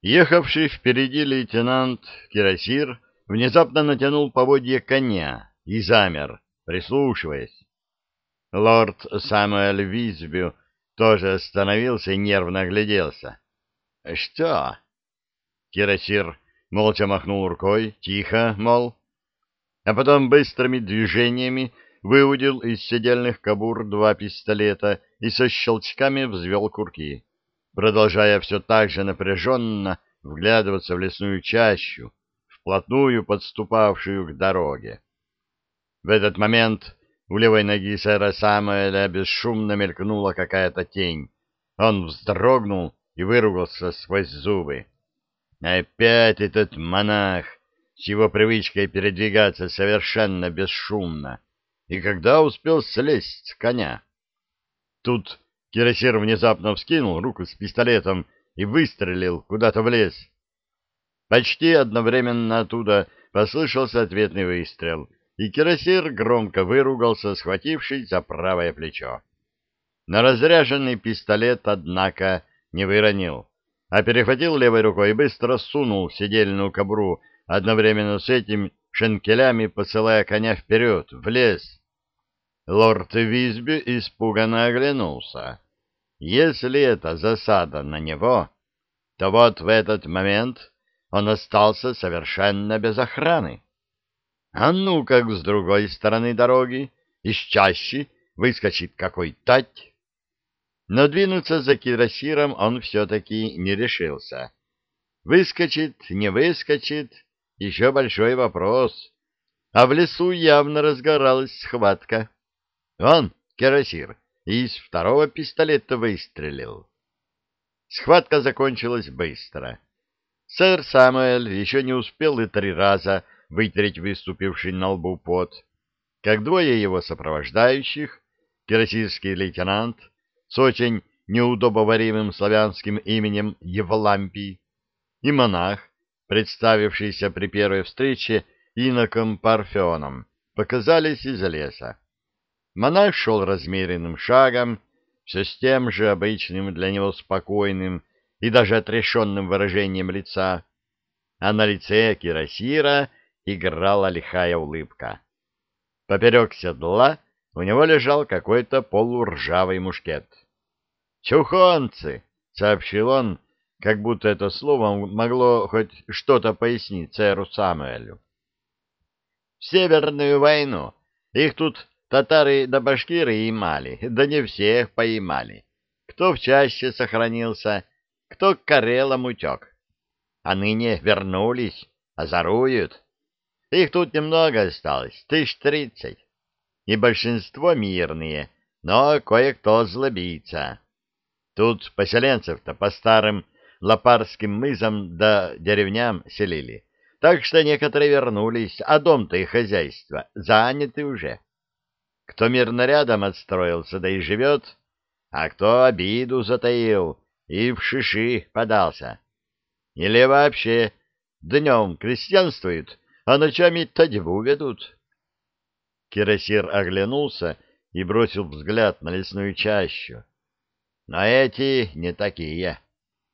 Ехавший впереди лейтенант Кирасир внезапно натянул поводья коня и замер, прислушиваясь. Лорд Самуэль Визбю тоже остановился и нервно огляделся. — Что? Кирасир молча махнул рукой, тихо, мол, а потом быстрыми движениями выудил из седельных кобур два пистолета и со щелчками взвел курки, продолжая все так же напряженно вглядываться в лесную чащу, вплотную подступавшую к дороге. В этот момент у левой ноги сэра Самуэля бесшумно мелькнула какая-то тень. Он вздрогнул и выругался сквозь зубы. Опять этот монах с его привычкой передвигаться совершенно бесшумно. И когда успел слезть с коня? Тут Кирасир внезапно вскинул руку с пистолетом и выстрелил куда-то в лес. Почти одновременно оттуда послышался ответный выстрел, и Кирасир громко выругался, схватившись за правое плечо. На разряженный пистолет, однако, не выронил а перехватил левой рукой и быстро сунул седельную кобру, одновременно с этим шенкелями посылая коня вперед, в лес. Лорд Визби испуганно оглянулся. Если это засада на него, то вот в этот момент он остался совершенно без охраны. А ну как с другой стороны дороги, из чащи, выскочит какой тать, но двинуться за кирасиром он все-таки не решился. Выскочит, не выскочит, еще большой вопрос. А в лесу явно разгоралась схватка. Он, кирасир, из второго пистолета выстрелил. Схватка закончилась быстро. Сэр Самуэль еще не успел и три раза вытереть выступивший на лбу пот, как двое его сопровождающих, кирасирский лейтенант с очень неудобоваримым славянским именем Евлампий, и монах, представившийся при первой встрече иноком Парфеоном, показались из леса. Монах шел размеренным шагом, все с тем же обычным для него спокойным и даже отрешенным выражением лица, а на лице Кирасира играла лихая улыбка. Поперек седла у него лежал какой-то полуржавый мушкет. «Чухонцы!» — сообщил он, как будто это слово могло хоть что-то пояснить цару Самуэлю. «В Северную войну их тут татары да башкиры имали, да не всех поймали. Кто в чаще сохранился, кто к Карелам утек. А ныне вернулись, озоруют. Их тут немного осталось, тысяч тридцать и большинство мирные, но кое-кто злобится. Тут поселенцев-то по старым лопарским мызам да деревням селили, так что некоторые вернулись, а дом-то и хозяйство заняты уже. Кто мирно рядом отстроился, да и живет, а кто обиду затаил и в шиши подался. Или вообще днем крестьянствуют, а ночами тадьбу ведут. Кирасир оглянулся и бросил взгляд на лесную чащу. Но эти не такие.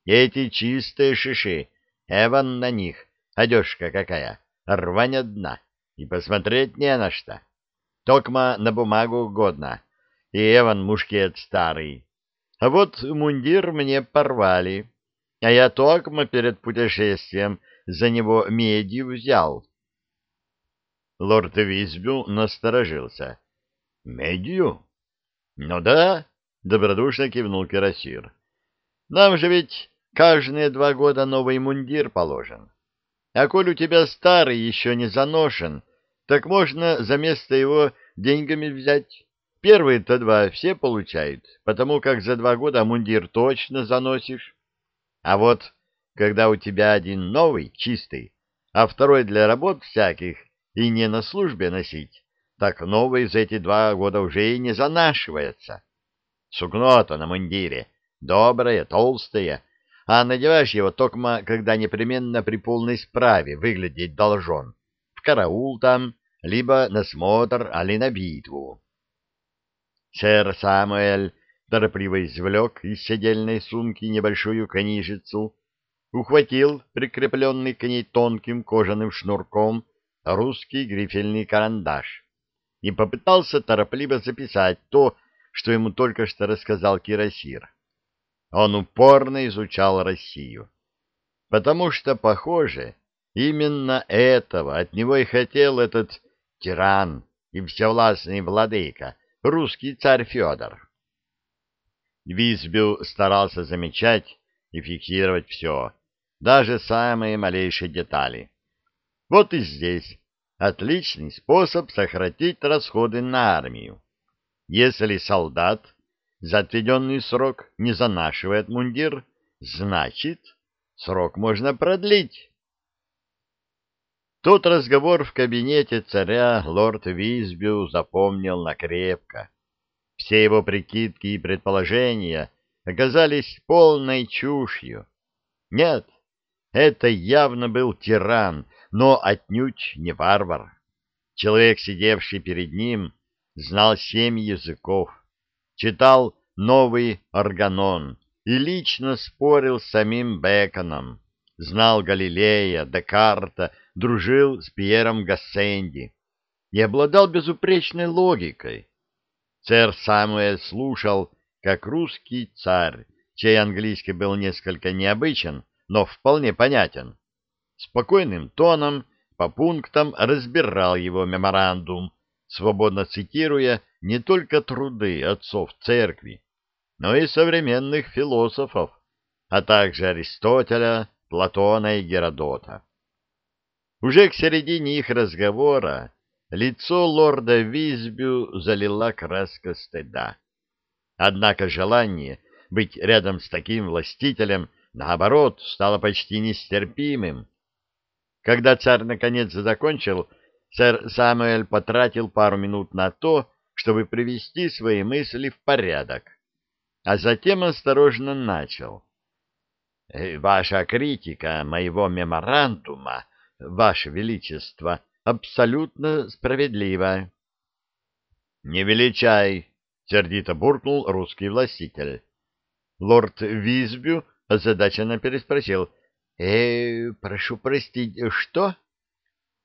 Эти чистые шиши. Эван на них. Одежка какая. Рвань одна. И посмотреть не на что. Токма на бумагу годно. И Эван мушкет старый. А вот мундир мне порвали. А я токма перед путешествием за него медью взял. Лорд Визбю насторожился. — Медью? — Ну да, — добродушно кивнул Кирасир. — Нам же ведь каждые два года новый мундир положен. А коль у тебя старый еще не заношен, так можно за место его деньгами взять. Первые-то два все получают, потому как за два года мундир точно заносишь. А вот когда у тебя один новый, чистый, а второй для работ всяких, и не на службе носить, так новый за эти два года уже и не занашивается. Сукно-то на мундире доброе, толстое, а надеваешь его только когда непременно при полной справе выглядеть должен. Караул там, либо на смотр, али на битву. Сэр Самуэль торопливо извлек из седельной сумки небольшую книжицу, ухватил прикрепленный к ней тонким кожаным шнурком русский грифельный карандаш и попытался торопливо записать то, что ему только что рассказал Кирасир. Он упорно изучал Россию, потому что, похоже, именно этого от него и хотел этот тиран и всевластный владыка, русский царь Федор. Визбю старался замечать и фиксировать все, даже самые малейшие детали. Вот и здесь отличный способ сократить расходы на армию. Если солдат за отведенный срок не занашивает мундир, значит, срок можно продлить. Тот разговор в кабинете царя лорд Визбю запомнил накрепко. Все его прикидки и предположения оказались полной чушью. Нет, это явно был тиран, но отнюдь не варвар. Человек, сидевший перед ним, знал семь языков, читал новый органон и лично спорил с самим Беконом, знал Галилея, Декарта, дружил с Пьером Гассенди и обладал безупречной логикой. Царь Самуэль слушал, как русский царь, чей английский был несколько необычен, но вполне понятен, спокойным тоном по пунктам разбирал его меморандум, свободно цитируя не только труды отцов церкви, но и современных философов, а также Аристотеля, Платона и Геродота. Уже к середине их разговора лицо лорда Визбю залила краска стыда. Однако желание быть рядом с таким властителем, наоборот, стало почти нестерпимым. Когда царь наконец закончил, сэр Самуэль потратил пару минут на то, чтобы привести свои мысли в порядок, а затем осторожно начал. «Э, «Ваша критика моего меморандума, Ваше Величество, абсолютно справедлива». «Не величай!» — сердито буркнул русский властитель. Лорд Визбю озадаченно переспросил. «Э, прошу простить, что?»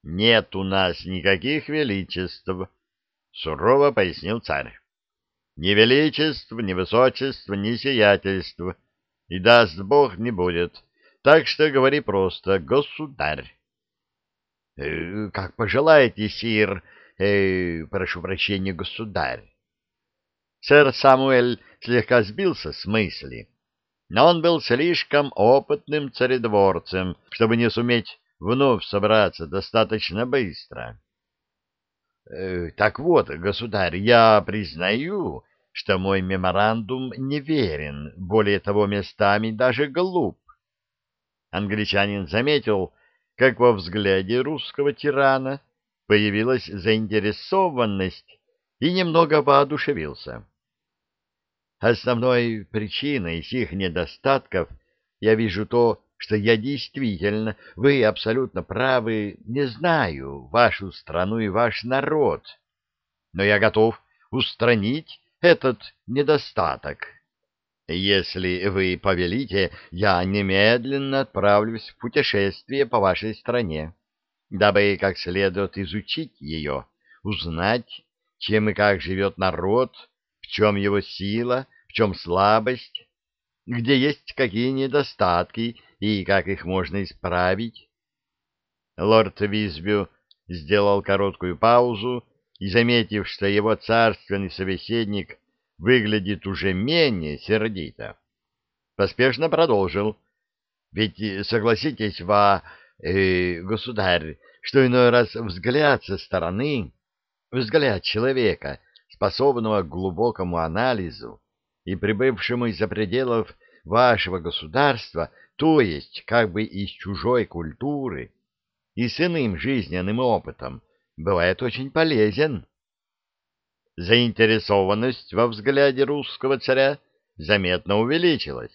«Нет у нас никаких величеств», — сурово пояснил царь. «Ни величеств, ни высочеств, ни сиятельств, и даст Бог не будет, так что говори просто «государь». «Э, «Как пожелаете, сир, э, прошу прощения, государь». Сэр Самуэль слегка сбился с мысли, но он был слишком опытным царедворцем, чтобы не суметь вновь собраться достаточно быстро. Э, так вот, государь, я признаю, что мой меморандум неверен, более того, местами даже глуп. Англичанин заметил, как во взгляде русского тирана появилась заинтересованность и немного воодушевился. Основной причиной сих недостатков я вижу то, что я действительно, вы абсолютно правы, не знаю вашу страну и ваш народ, но я готов устранить этот недостаток. Если вы повелите, я немедленно отправлюсь в путешествие по вашей стране, дабы как следует изучить ее, узнать, чем и как живет народ, в чем его сила, в чем слабость, где есть какие недостатки и как их можно исправить. Лорд Визбю сделал короткую паузу и, заметив, что его царственный собеседник выглядит уже менее сердито, поспешно продолжил. Ведь, согласитесь, ва, э, государь, что иной раз взгляд со стороны, взгляд человека, способного к глубокому анализу, и прибывшему из-за пределов вашего государства, то есть как бы из чужой культуры и с иным жизненным опытом, бывает очень полезен. Заинтересованность во взгляде русского царя заметно увеличилась.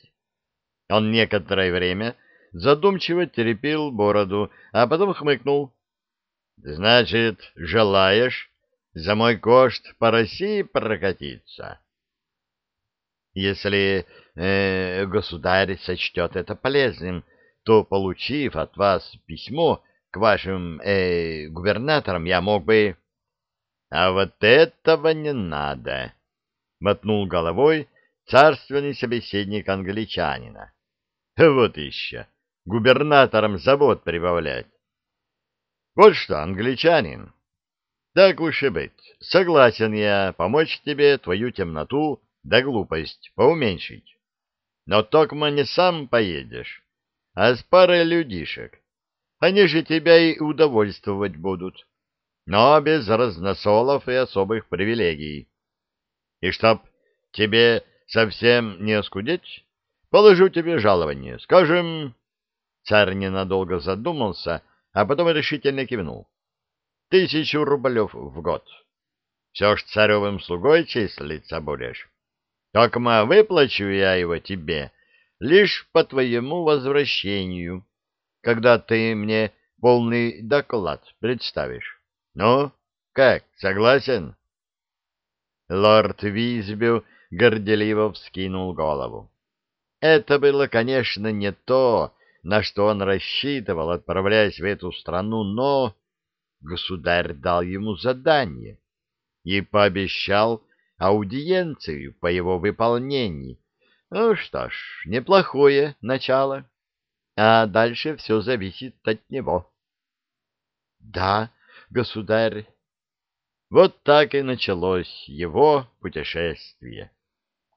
Он некоторое время задумчиво теребил бороду, а потом хмыкнул. — Значит, желаешь за мой кошт по России прокатиться? — если э, государь сочтет это полезным, то, получив от вас письмо к вашим э, губернаторам, я мог бы... — А вот этого не надо, — мотнул головой царственный собеседник англичанина. — Вот еще, губернаторам завод прибавлять. — Вот что, англичанин, так уж и быть, согласен я помочь тебе твою темноту да глупость поуменьшить. Но токмо не сам поедешь, а с парой людишек. Они же тебя и удовольствовать будут, но без разносолов и особых привилегий. И чтоб тебе совсем не оскудеть, положу тебе жалование. Скажем...» Царь ненадолго задумался, а потом решительно кивнул. «Тысячу рублев в год. Все ж царевым слугой числиться будешь. Токма выплачу я его тебе лишь по твоему возвращению, когда ты мне полный доклад представишь. Ну, как, согласен?» Лорд Визбю горделиво вскинул голову. Это было, конечно, не то, на что он рассчитывал, отправляясь в эту страну, но государь дал ему задание и пообещал аудиенцию по его выполнении. Ну что ж, неплохое начало, а дальше все зависит от него. — Да, государь. Вот так и началось его путешествие.